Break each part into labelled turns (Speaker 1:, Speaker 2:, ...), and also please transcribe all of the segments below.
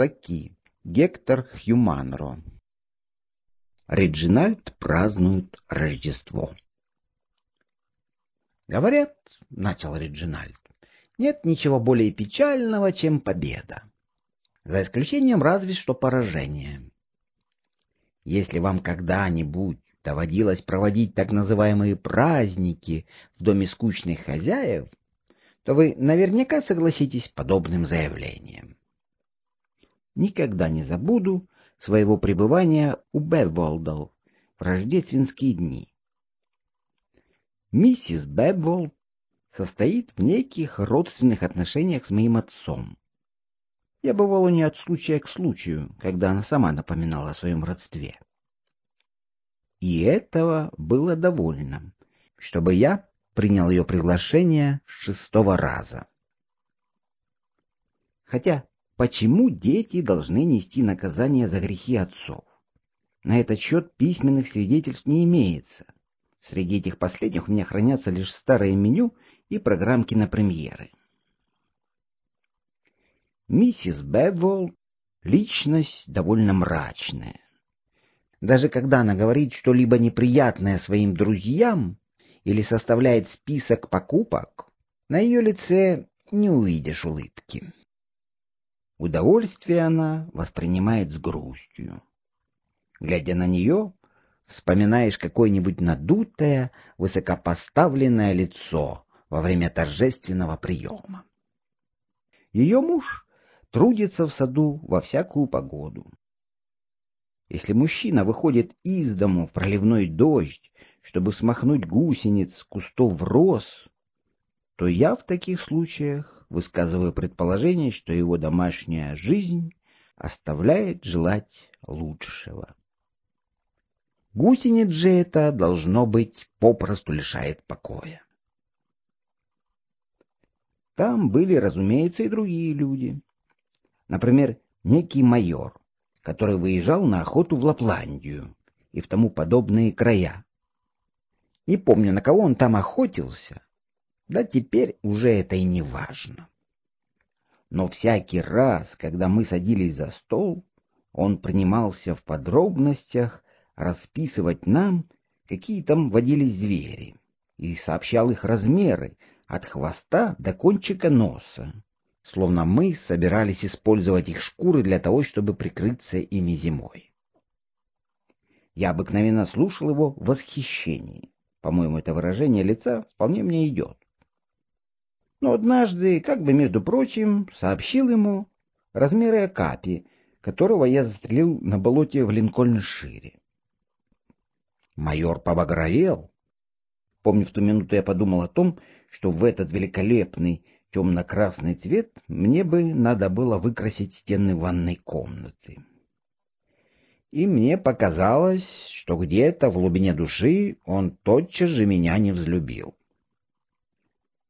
Speaker 1: Саки, Гектор Хьюманро. Реджинальд празднует Рождество. Говорят, — начал Реджинальд, — нет ничего более печального, чем победа. За исключением разве что поражения. Если вам когда-нибудь доводилось проводить так называемые праздники в доме скучных хозяев, то вы наверняка согласитесь с подобным заявлением. Никогда не забуду своего пребывания у Бебволдов в рождественские дни. Миссис Бебволд состоит в неких родственных отношениях с моим отцом. Я бывала не от случая к случаю, когда она сама напоминала о своем родстве. И этого было довольно, чтобы я принял ее приглашение с шестого раза. Хотя почему дети должны нести наказание за грехи отцов? На этот счет письменных свидетельств не имеется. Среди этих последних у меня хранятся лишь старое меню и программки на премьеры. Миссис Беввол — личность довольно мрачная. Даже когда она говорит что-либо неприятное своим друзьям или составляет список покупок, на ее лице не увидишь улыбки. Удовольствие она воспринимает с грустью. Глядя на нее, вспоминаешь какое-нибудь надутое, высокопоставленное лицо во время торжественного приема. Ее муж трудится в саду во всякую погоду. Если мужчина выходит из дому в проливной дождь, чтобы смахнуть гусениц кустов роз, то я в таких случаях высказываю предположение, что его домашняя жизнь оставляет желать лучшего. Гусениц же это, должно быть, попросту лишает покоя. Там были, разумеется, и другие люди. Например, некий майор, который выезжал на охоту в Лапландию и в тому подобные края. Не помню, на кого он там охотился, да теперь уже это и не важно. Но всякий раз, когда мы садились за стол, он принимался в подробностях расписывать нам, какие там водились звери, и сообщал их размеры от хвоста до кончика носа, словно мы собирались использовать их шкуры для того, чтобы прикрыться ими зимой. Я обыкновенно слушал его в восхищении. По-моему, это выражение лица вполне мне идет. Но однажды, как бы между прочим, сообщил ему размеры Акапи, которого я застрелил на болоте в Линкольншире. Майор побагровел. Помню, в ту минуту я подумал о том, что в этот великолепный темно-красный цвет мне бы надо было выкрасить стены ванной комнаты. И мне показалось, что где-то в глубине души он тотчас же меня не взлюбил.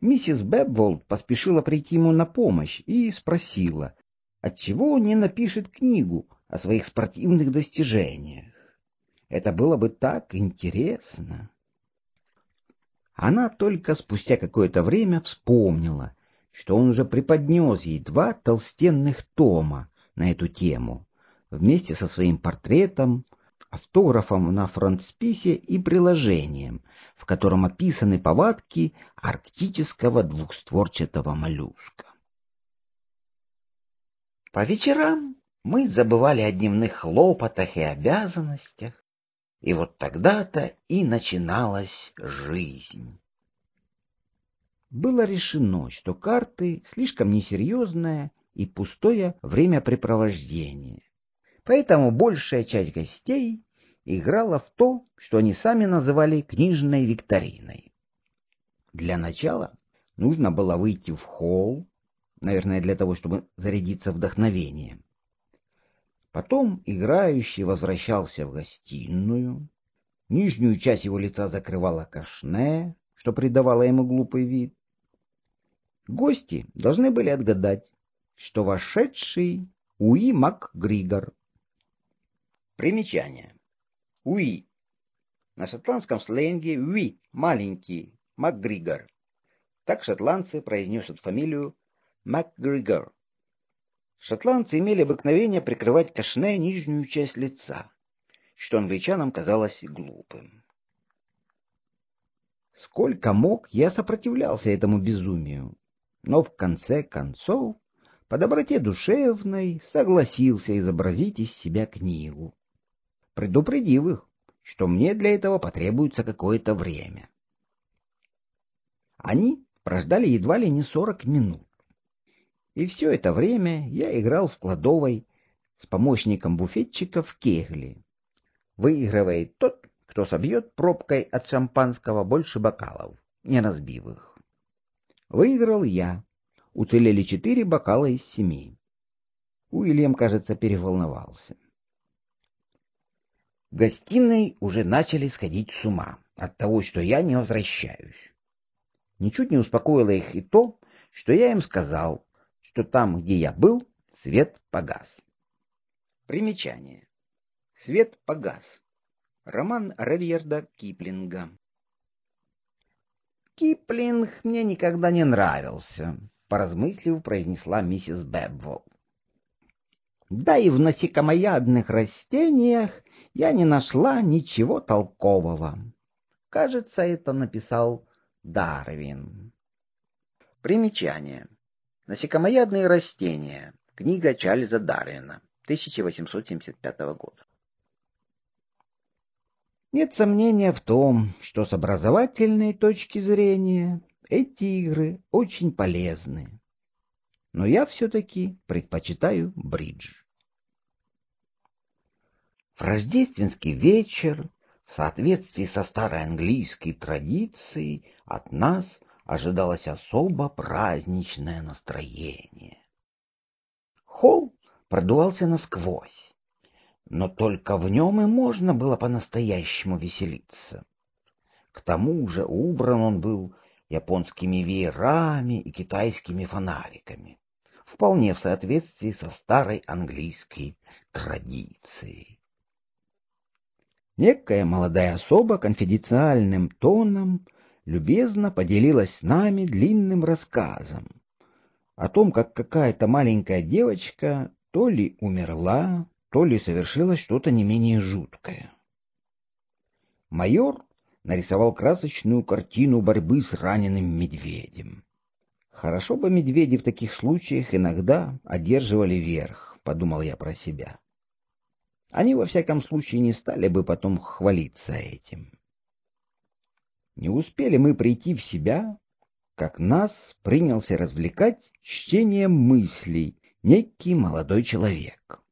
Speaker 1: Миссис Бебволд поспешила прийти ему на помощь и спросила, отчего он не напишет книгу о своих спортивных достижениях. Это было бы так интересно. Она только спустя какое-то время вспомнила, что он уже преподнес ей два толстенных тома на эту тему, вместе со своим портретом, автографом на фронтсписе и приложением, в котором описаны повадки арктического двухстворчатого моллюска. По вечерам мы забывали о дневных хлопотах и обязанностях, и вот тогда-то и начиналась жизнь. Было решено, что карты слишком несерьезное и пустое времяпрепровождение. Поэтому большая часть гостей играла в то, что они сами называли книжной викториной. Для начала нужно было выйти в холл, наверное, для того, чтобы зарядиться вдохновением. Потом играющий возвращался в гостиную. Нижнюю часть его лица закрывала кашне, что придавало ему глупый вид. Гости должны были отгадать, что вошедший Уи МакГригор. Примечание. Уи. На шотландском сленге Уи – маленький, МакГригор. Так шотландцы произносят фамилию МакГригор. Шотландцы имели обыкновение прикрывать кашне нижнюю часть лица, что англичанам казалось глупым. Сколько мог, я сопротивлялся этому безумию, но в конце концов, по доброте душевной, согласился изобразить из себя книгу, предупредив их, что мне для этого потребуется какое-то время. Они прождали едва ли не сорок минут. И все это время я играл в кладовой с помощником буфетчика в кегли. Выигрывает тот, кто собьет пробкой от шампанского больше бокалов, не разбив их. Выиграл я. Уцелели четыре бокала из семи. Уильям, кажется, переволновался. В гостиной уже начали сходить с ума от того, что я не возвращаюсь. Ничуть не успокоило их и то, что я им сказал, что там, где я был, свет погас. Примечание. Свет погас. Роман Редьерда Киплинга. Киплинг мне никогда не нравился, поразмыслив, произнесла миссис Бэбвол. Да и в насекомоядных растениях я не нашла ничего толкового. Кажется, это написал Дарвин. Примечание. Насекомоядные растения. Книга Чарльза Дарвина, 1875 года. Нет сомнения в том, что с образовательной точки зрения эти игры очень полезны. Но я все-таки предпочитаю бридж. В рождественский вечер, в соответствии со старой английской традицией, от нас ожидалось особо праздничное настроение. Холл продувался насквозь но только в нем и можно было по-настоящему веселиться. К тому же убран он был японскими веерами и китайскими фонариками, вполне в соответствии со старой английской традицией. Некая молодая особа конфиденциальным тоном любезно поделилась с нами длинным рассказом о том, как какая-то маленькая девочка то ли умерла, то ли совершилось что-то не менее жуткое. Майор нарисовал красочную картину борьбы с раненым медведем. Хорошо бы медведи в таких случаях иногда одерживали верх, подумал я про себя. Они во всяком случае не стали бы потом хвалиться этим. Не успели мы прийти в себя, как нас принялся развлекать чтением мыслей некий молодой человек.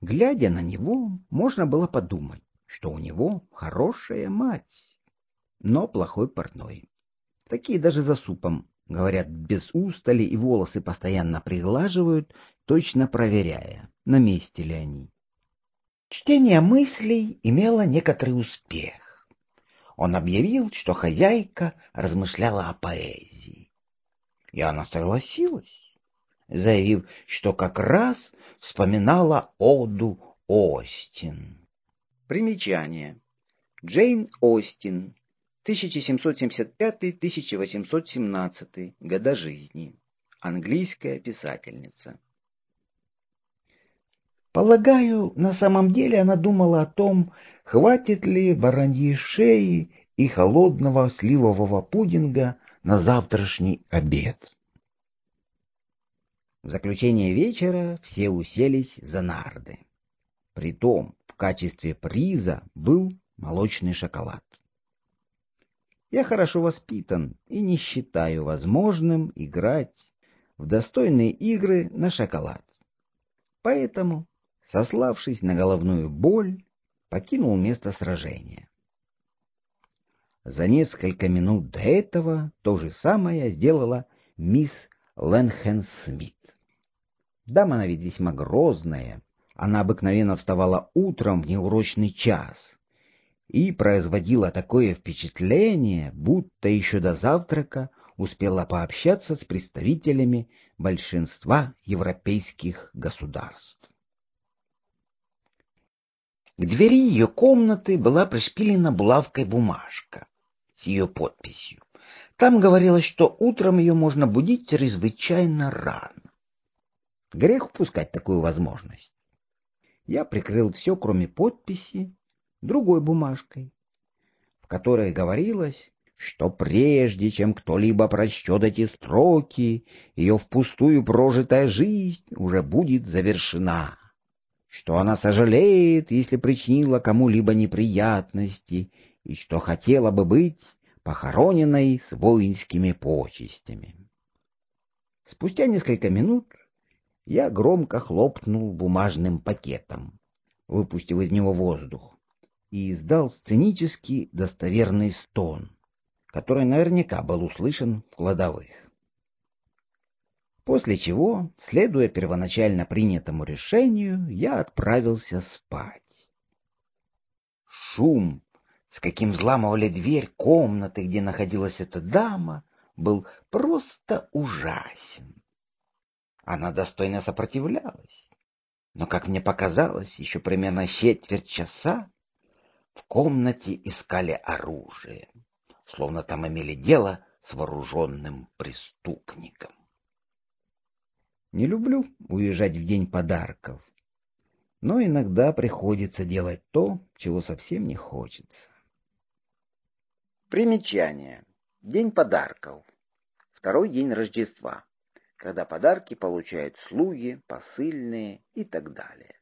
Speaker 1: Глядя на него, можно было подумать, что у него хорошая мать, но плохой портной. Такие даже за супом, говорят, без устали и волосы постоянно приглаживают, точно проверяя, на месте ли они. Чтение мыслей имело некоторый успех. Он объявил, что хозяйка размышляла о поэзии. И она согласилась, заявив, что как раз вспоминала Оду Остин. Примечание. Джейн Остин, 1775-1817 года жизни. Английская писательница. Полагаю, на самом деле она думала о том, хватит ли бараньей шеи и холодного сливового пудинга на завтрашний обед. В заключение вечера все уселись за нарды. Притом в качестве приза был молочный шоколад. Я хорошо воспитан и не считаю возможным играть в достойные игры на шоколад. Поэтому, сославшись на головную боль, покинул место сражения. За несколько минут до этого то же самое сделала мисс Ленхен Смит. Дама она ведь весьма грозная. Она обыкновенно вставала утром в неурочный час и производила такое впечатление, будто еще до завтрака успела пообщаться с представителями большинства европейских государств. К двери ее комнаты была пришпилена булавкой бумажка с ее подписью. Там говорилось, что утром ее можно будить чрезвычайно рано. Грех упускать такую возможность. Я прикрыл все, кроме подписи, другой бумажкой, в которой говорилось, что прежде чем кто-либо прочтет эти строки, ее впустую прожитая жизнь уже будет завершена, что она сожалеет, если причинила кому-либо неприятности, и что хотела бы быть похороненной с воинскими почестями. Спустя несколько минут я громко хлопнул бумажным пакетом, выпустив из него воздух, и издал сценический достоверный стон — который наверняка был услышан в кладовых. После чего, следуя первоначально принятому решению, я отправился спать. Шум, с каким взламывали дверь комнаты, где находилась эта дама, был просто ужасен. Она достойно сопротивлялась, но, как мне показалось, еще примерно четверть часа в комнате искали оружие словно там имели дело с вооруженным преступником. Не люблю уезжать в день подарков, но иногда приходится делать то, чего совсем не хочется. Примечание. День подарков. Второй день Рождества, когда подарки получают слуги, посыльные и так далее.